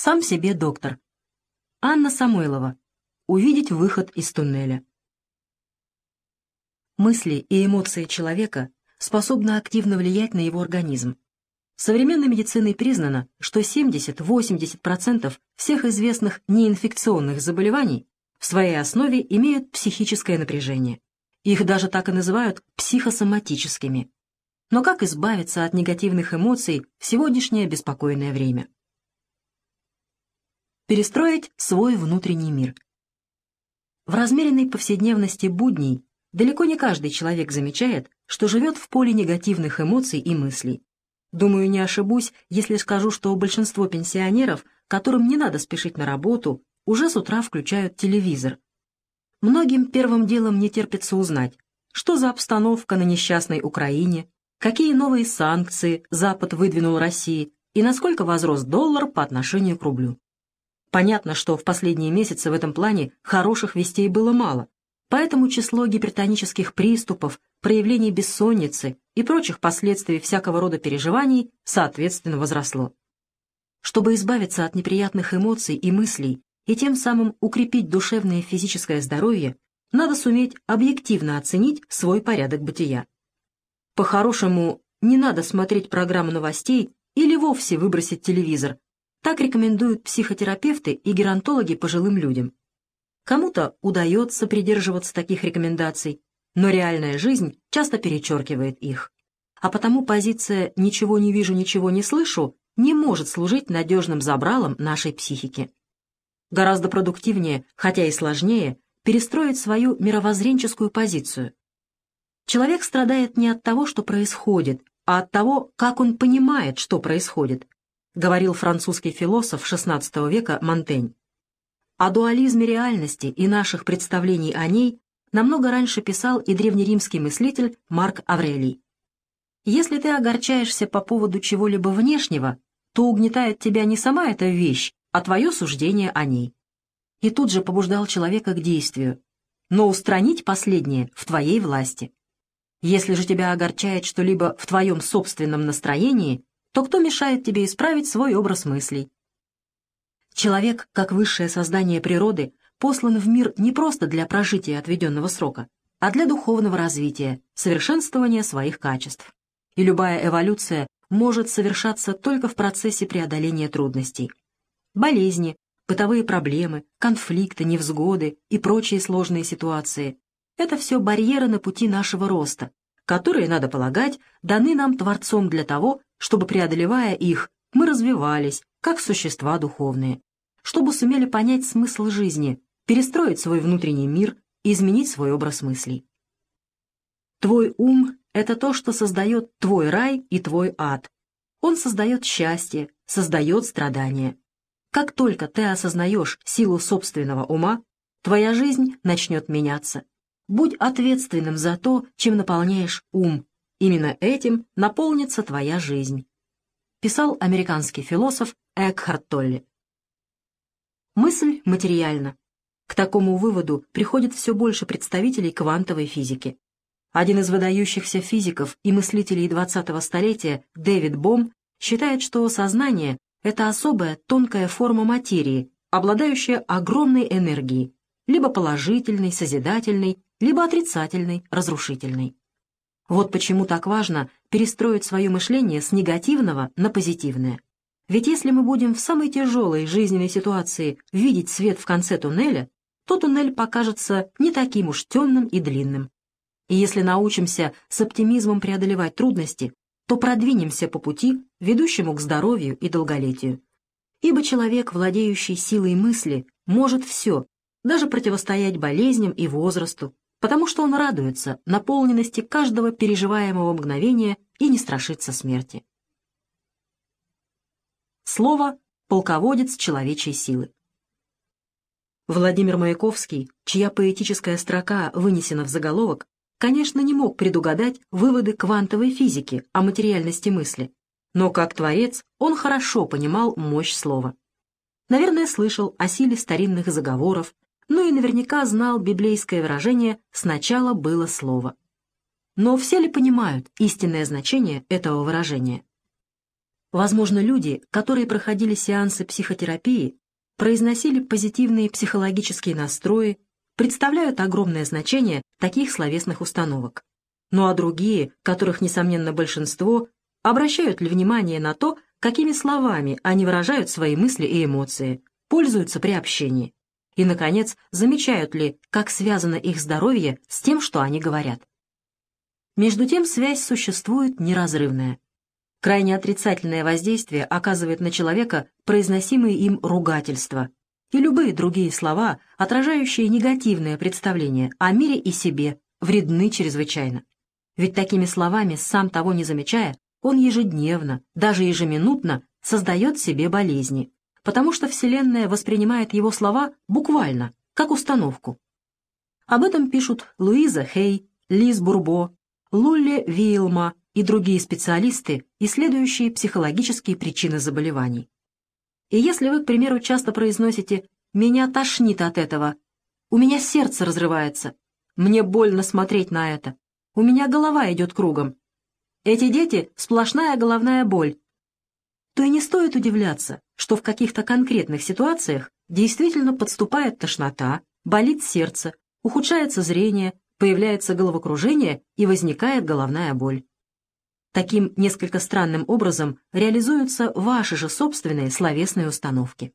Сам себе доктор. Анна Самойлова. Увидеть выход из туннеля. Мысли и эмоции человека способны активно влиять на его организм. Современной медициной признано, что 70-80% всех известных неинфекционных заболеваний в своей основе имеют психическое напряжение. Их даже так и называют психосоматическими. Но как избавиться от негативных эмоций в сегодняшнее беспокойное время? Перестроить свой внутренний мир. В размеренной повседневности будней далеко не каждый человек замечает, что живет в поле негативных эмоций и мыслей. Думаю, не ошибусь, если скажу, что большинство пенсионеров, которым не надо спешить на работу, уже с утра включают телевизор. Многим первым делом не терпится узнать, что за обстановка на несчастной Украине, какие новые санкции Запад выдвинул России и насколько возрос доллар по отношению к рублю. Понятно, что в последние месяцы в этом плане хороших вестей было мало, поэтому число гипертонических приступов, проявлений бессонницы и прочих последствий всякого рода переживаний соответственно возросло. Чтобы избавиться от неприятных эмоций и мыслей и тем самым укрепить душевное и физическое здоровье, надо суметь объективно оценить свой порядок бытия. По-хорошему, не надо смотреть программу новостей или вовсе выбросить телевизор. Так рекомендуют психотерапевты и геронтологи пожилым людям. Кому-то удается придерживаться таких рекомендаций, но реальная жизнь часто перечеркивает их. А потому позиция «ничего не вижу, ничего не слышу» не может служить надежным забралом нашей психики. Гораздо продуктивнее, хотя и сложнее, перестроить свою мировоззренческую позицию. Человек страдает не от того, что происходит, а от того, как он понимает, что происходит, говорил французский философ XVI века Монтень. О дуализме реальности и наших представлений о ней намного раньше писал и древнеримский мыслитель Марк Аврелий. Если ты огорчаешься по поводу чего-либо внешнего, то угнетает тебя не сама эта вещь, а твое суждение о ней. И тут же побуждал человека к действию. Но устранить последнее в твоей власти. Если же тебя огорчает что-либо в твоем собственном настроении, то кто мешает тебе исправить свой образ мыслей? Человек, как высшее создание природы, послан в мир не просто для прожития отведенного срока, а для духовного развития, совершенствования своих качеств. И любая эволюция может совершаться только в процессе преодоления трудностей. Болезни, бытовые проблемы, конфликты, невзгоды и прочие сложные ситуации — это все барьеры на пути нашего роста, которые, надо полагать, даны нам Творцом для того, чтобы, преодолевая их, мы развивались, как существа духовные, чтобы сумели понять смысл жизни, перестроить свой внутренний мир и изменить свой образ мыслей. Твой ум — это то, что создает твой рай и твой ад. Он создает счастье, создает страдания. Как только ты осознаешь силу собственного ума, твоя жизнь начнет меняться. Будь ответственным за то, чем наполняешь ум. Именно этим наполнится твоя жизнь. Писал американский философ Экхарт Толли. Мысль материальна. К такому выводу приходит все больше представителей квантовой физики. Один из выдающихся физиков и мыслителей 20-го столетия, Дэвид Бом, считает, что сознание — это особая тонкая форма материи, обладающая огромной энергией, либо положительной, созидательной, либо отрицательной, разрушительной. Вот почему так важно перестроить свое мышление с негативного на позитивное. Ведь если мы будем в самой тяжелой жизненной ситуации видеть свет в конце туннеля, то туннель покажется не таким уж темным и длинным. И если научимся с оптимизмом преодолевать трудности, то продвинемся по пути, ведущему к здоровью и долголетию. Ибо человек, владеющий силой мысли, может все, даже противостоять болезням и возрасту, потому что он радуется наполненности каждого переживаемого мгновения и не страшится смерти. Слово «полководец человечей силы». Владимир Маяковский, чья поэтическая строка вынесена в заголовок, конечно, не мог предугадать выводы квантовой физики о материальности мысли, но как творец он хорошо понимал мощь слова. Наверное, слышал о силе старинных заговоров, но и наверняка знал библейское выражение «сначала было слово». Но все ли понимают истинное значение этого выражения? Возможно, люди, которые проходили сеансы психотерапии, произносили позитивные психологические настрои, представляют огромное значение таких словесных установок. Ну а другие, которых, несомненно, большинство, обращают ли внимание на то, какими словами они выражают свои мысли и эмоции, пользуются при общении. И, наконец, замечают ли, как связано их здоровье с тем, что они говорят. Между тем связь существует неразрывная. Крайне отрицательное воздействие оказывает на человека произносимые им ругательства и любые другие слова, отражающие негативное представление о мире и себе, вредны чрезвычайно. Ведь такими словами, сам того не замечая, он ежедневно, даже ежеминутно создает себе болезни, потому что Вселенная воспринимает его слова буквально, как установку. Об этом пишут Луиза Хей, Лиз Бурбо, Лулли Вилма и другие специалисты, исследующие психологические причины заболеваний. И если вы, к примеру, часто произносите «меня тошнит от этого», «у меня сердце разрывается», «мне больно смотреть на это», «у меня голова идет кругом», «эти дети — сплошная головная боль», то и не стоит удивляться, что в каких-то конкретных ситуациях действительно подступает тошнота, болит сердце, ухудшается зрение, появляется головокружение и возникает головная боль. Таким несколько странным образом реализуются ваши же собственные словесные установки.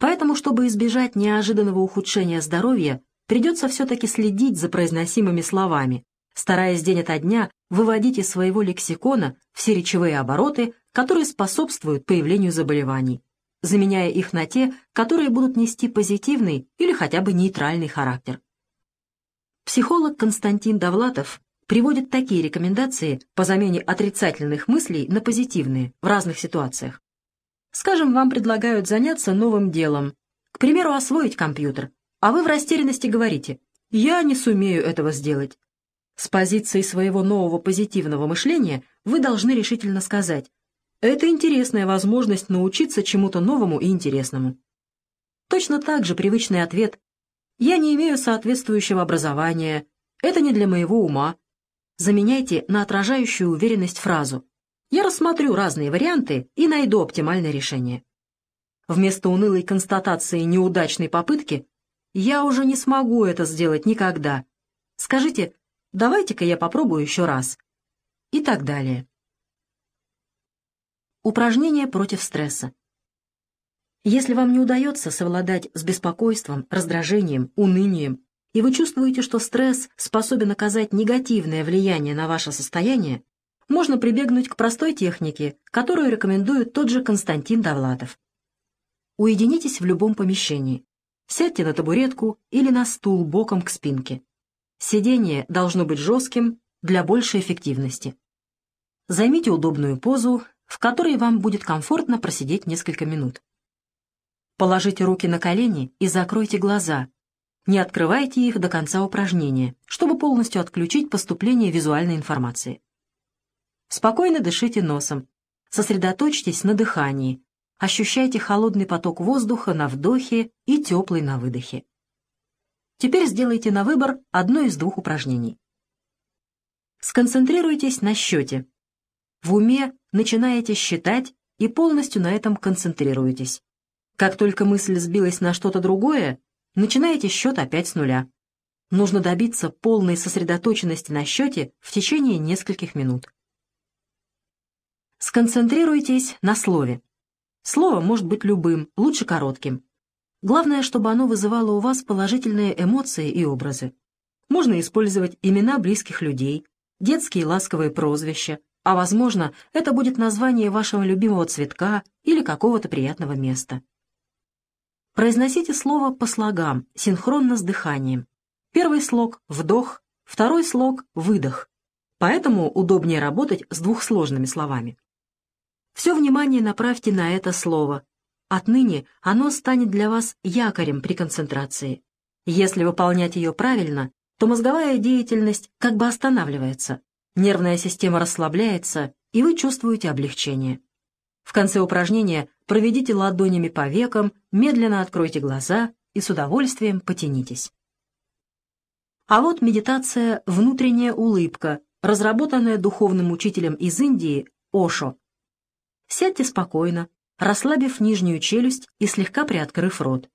Поэтому, чтобы избежать неожиданного ухудшения здоровья, придется все-таки следить за произносимыми словами, стараясь день ото дня выводить из своего лексикона все речевые обороты, которые способствуют появлению заболеваний, заменяя их на те, которые будут нести позитивный или хотя бы нейтральный характер. Психолог Константин Довлатов приводит такие рекомендации по замене отрицательных мыслей на позитивные в разных ситуациях. Скажем, вам предлагают заняться новым делом, к примеру, освоить компьютер, а вы в растерянности говорите «я не сумею этого сделать». С позиции своего нового позитивного мышления вы должны решительно сказать «это интересная возможность научиться чему-то новому и интересному». Точно так же привычный ответ «я не имею соответствующего образования», «это не для моего ума», заменяйте на отражающую уверенность фразу «Я рассмотрю разные варианты и найду оптимальное решение». Вместо унылой констатации неудачной попытки «Я уже не смогу это сделать никогда». Скажите «Давайте-ка я попробую еще раз». И так далее. Упражнение против стресса. Если вам не удается совладать с беспокойством, раздражением, унынием и вы чувствуете, что стресс способен оказать негативное влияние на ваше состояние, можно прибегнуть к простой технике, которую рекомендует тот же Константин Довлатов. Уединитесь в любом помещении. Сядьте на табуретку или на стул боком к спинке. Сидение должно быть жестким для большей эффективности. Займите удобную позу, в которой вам будет комфортно просидеть несколько минут. Положите руки на колени и закройте глаза, не открывайте их до конца упражнения, чтобы полностью отключить поступление визуальной информации. Спокойно дышите носом. Сосредоточьтесь на дыхании. Ощущайте холодный поток воздуха на вдохе и теплый на выдохе. Теперь сделайте на выбор одно из двух упражнений. Сконцентрируйтесь на счете. В уме начинаете считать и полностью на этом концентрируетесь. Как только мысль сбилась на что-то другое, Начинаете счет опять с нуля. Нужно добиться полной сосредоточенности на счете в течение нескольких минут. Сконцентрируйтесь на слове. Слово может быть любым, лучше коротким. Главное, чтобы оно вызывало у вас положительные эмоции и образы. Можно использовать имена близких людей, детские ласковые прозвища, а, возможно, это будет название вашего любимого цветка или какого-то приятного места. Произносите слово по слогам, синхронно с дыханием. Первый слог — вдох, второй слог — выдох. Поэтому удобнее работать с двухсложными словами. Все внимание направьте на это слово. Отныне оно станет для вас якорем при концентрации. Если выполнять ее правильно, то мозговая деятельность как бы останавливается, нервная система расслабляется, и вы чувствуете облегчение. В конце упражнения проведите ладонями по векам, медленно откройте глаза и с удовольствием потянитесь. А вот медитация «Внутренняя улыбка», разработанная духовным учителем из Индии Ошо. Сядьте спокойно, расслабив нижнюю челюсть и слегка приоткрыв рот.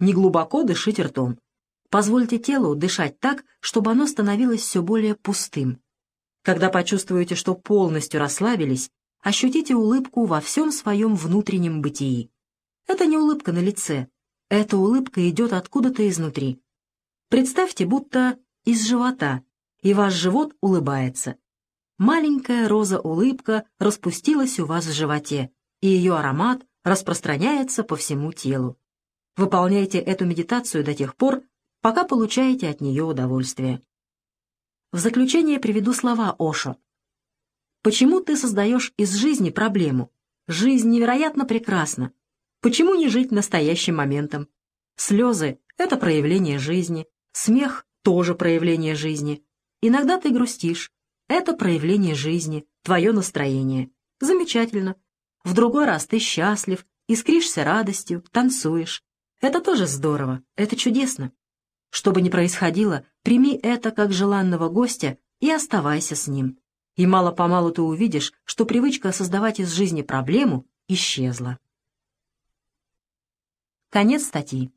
Неглубоко дышите ртом. Позвольте телу дышать так, чтобы оно становилось все более пустым. Когда почувствуете, что полностью расслабились, ощутите улыбку во всем своем внутреннем бытии. Это не улыбка на лице, эта улыбка идет откуда-то изнутри. Представьте, будто из живота, и ваш живот улыбается. Маленькая роза-улыбка распустилась у вас в животе, и ее аромат распространяется по всему телу. Выполняйте эту медитацию до тех пор, пока получаете от нее удовольствие. В заключение приведу слова Ошо. Почему ты создаешь из жизни проблему? Жизнь невероятно прекрасна. Почему не жить настоящим моментом? Слезы — это проявление жизни, смех — тоже проявление жизни. Иногда ты грустишь. Это проявление жизни, твое настроение. Замечательно. В другой раз ты счастлив, искришься радостью, танцуешь. Это тоже здорово, это чудесно. Что бы ни происходило, прими это как желанного гостя и оставайся с ним. И мало-помалу ты увидишь, что привычка создавать из жизни проблему исчезла. Конец статьи.